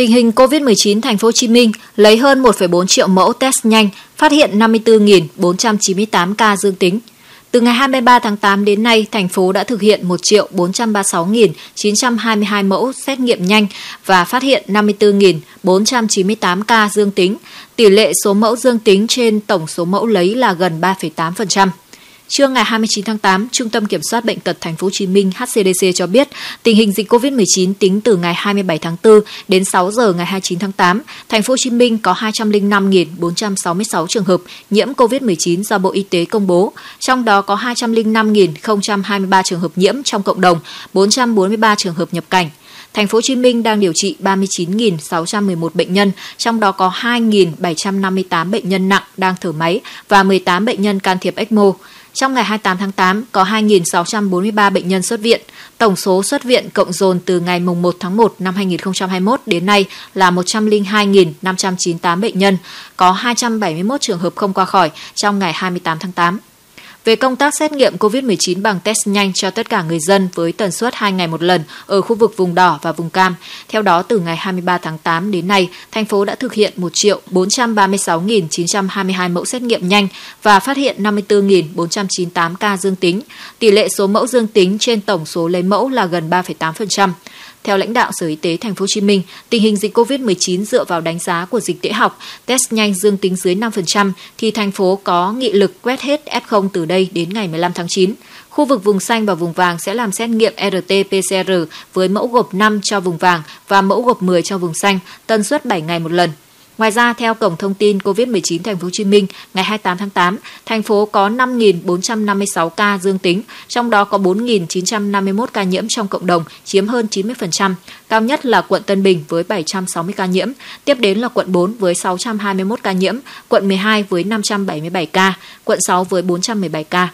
Tình hình COVID-19 thành phố Hồ Chí Minh lấy hơn 1,4 triệu mẫu test nhanh, phát hiện 54.498 ca dương tính. Từ ngày 23 tháng 8 đến nay, thành phố đã thực hiện 1.436.922 mẫu xét nghiệm nhanh và phát hiện 54.498 ca dương tính. Tỷ lệ số mẫu dương tính trên tổng số mẫu lấy là gần 3,8%. Trưa ngày 29 tháng 8, Trung tâm Kiểm soát Bệnh tật Thành phố Hồ Chí Minh HCDC cho biết, tình hình dịch COVID-19 tính từ ngày 27 tháng 4 đến 6 giờ ngày 29 tháng 8, Thành phố Hồ Chí Minh có 205.466 trường hợp nhiễm COVID-19 do Bộ Y tế công bố, trong đó có 205.023 trường hợp nhiễm trong cộng đồng, 443 trường hợp nhập cảnh. Thành phố Hồ Chí Minh đang điều trị 39.611 bệnh nhân, trong đó có 2.758 bệnh nhân nặng đang thở máy và 18 bệnh nhân can thiệp ECMO. Trong ngày 28 tháng 8 có 2.643 bệnh nhân xuất viện. Tổng số xuất viện cộng dồn từ ngày 1 tháng 1 năm 2021 đến nay là 102.598 bệnh nhân, có 271 trường hợp không qua khỏi trong ngày 28 tháng 8 về công tác xét nghiệm COVID-19 bằng test nhanh cho tất cả người dân với tần suất 2 ngày một lần ở khu vực vùng đỏ và vùng cam. Theo đó, từ ngày 23 tháng 8 đến nay, thành phố đã thực hiện 1.436.922 mẫu xét nghiệm nhanh và phát hiện 54.498 ca dương tính. Tỷ lệ số mẫu dương tính trên tổng số lấy mẫu là gần 3,8%. Theo lãnh đạo Sở Y tế Thành phố Hồ Chí Minh, tình hình dịch COVID-19 dựa vào đánh giá của dịch tễ học, test nhanh dương tính dưới 5% thì thành phố có nghị lực quét hết F0 từ đây đến ngày 15 tháng 9. Khu vực vùng xanh và vùng vàng sẽ làm xét nghiệm RT-PCR với mẫu gộp 5 cho vùng vàng và mẫu gộp 10 cho vùng xanh, tần suất 7 ngày một lần. Ngoài ra, theo Cổng Thông tin COVID-19 Thành phố Hồ Chí Minh, ngày 28 tháng 8, thành phố có 5.456 ca dương tính, trong đó có 4.951 ca nhiễm trong cộng đồng, chiếm hơn 90%. Cao nhất là quận Tân Bình với 760 ca nhiễm, tiếp đến là quận 4 với 621 ca nhiễm, quận 12 với 577 ca, quận 6 với 417 ca.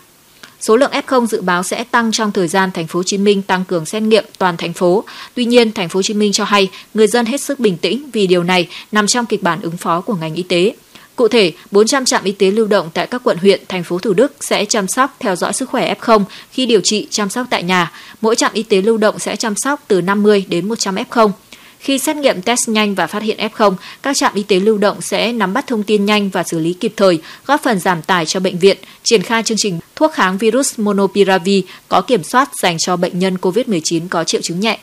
Số lượng F0 dự báo sẽ tăng trong thời gian thành phố Hồ Chí Minh tăng cường xét nghiệm toàn thành phố. Tuy nhiên, thành phố Hồ Chí Minh cho hay người dân hết sức bình tĩnh vì điều này nằm trong kịch bản ứng phó của ngành y tế. Cụ thể, 400 trạm y tế lưu động tại các quận huyện, thành phố Thủ Đức sẽ chăm sóc theo dõi sức khỏe F0 khi điều trị chăm sóc tại nhà. Mỗi trạm y tế lưu động sẽ chăm sóc từ 50 đến 100 F0. Khi xét nghiệm test nhanh và phát hiện F0, các trạm y tế lưu động sẽ nắm bắt thông tin nhanh và xử lý kịp thời, góp phần giảm tải cho bệnh viện, triển khai chương trình thuốc kháng virus Monopiravir có kiểm soát dành cho bệnh nhân COVID-19 có triệu chứng nhẹ.